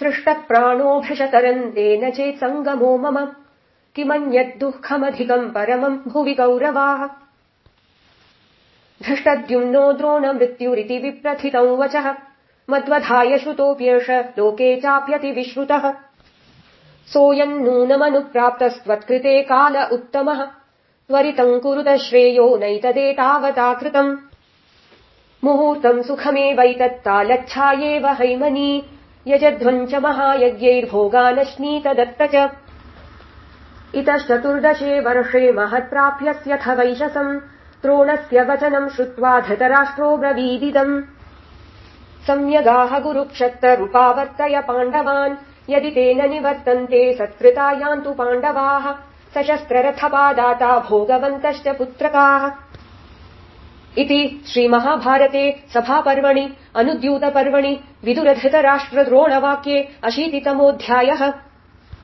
सृष्टप्राणोऽभृशतरम् तेन चेत् सङ्गमो मम। किमन्यद्दुःखमधिकम् परमम् भुवि कौरवाः धृष्टद्युम्नो द्रोण मृत्युरिति विप्रथितौ वचः। मद्वधाय श्रुतोऽप्येष लोके चाप्यति विश्रुतः। सोऽयम् नूनमनुप्राप्तस्त्वत्कृते काल उत्तमः। त्वरितम् कुरुत श्रेयो नैतदेतावता कृतम् मुहूर्तम् सुखमेवैतत्तालच्छायेव हैमनी यजध्वम् च महायज्ञैर्भोगानश्नीतदत्त च। इतश्चतुर्दशे वर्षे महत्प्राप्यस्यथ वैशसम् द्रोणस्य वचनम् श्रुत्वा धृतराष्ट्रो ब्रवीदिदम्। सम्यगाह गुरुक्षत्तरुपावर्तय पाण्डवान् यदि तेन निवर्तन्ते सत्कृता यान्तु पाण्डवाः सशस्त्ररथपादाता भोगवन्तश्च पुत्रकाः इति श्रीमहाभारते सभापर्वणि अनुद्यूतपर्वणि विदुरधृतराष्ट्रद्रोणवाक्ये अशीतितमोऽध्यायः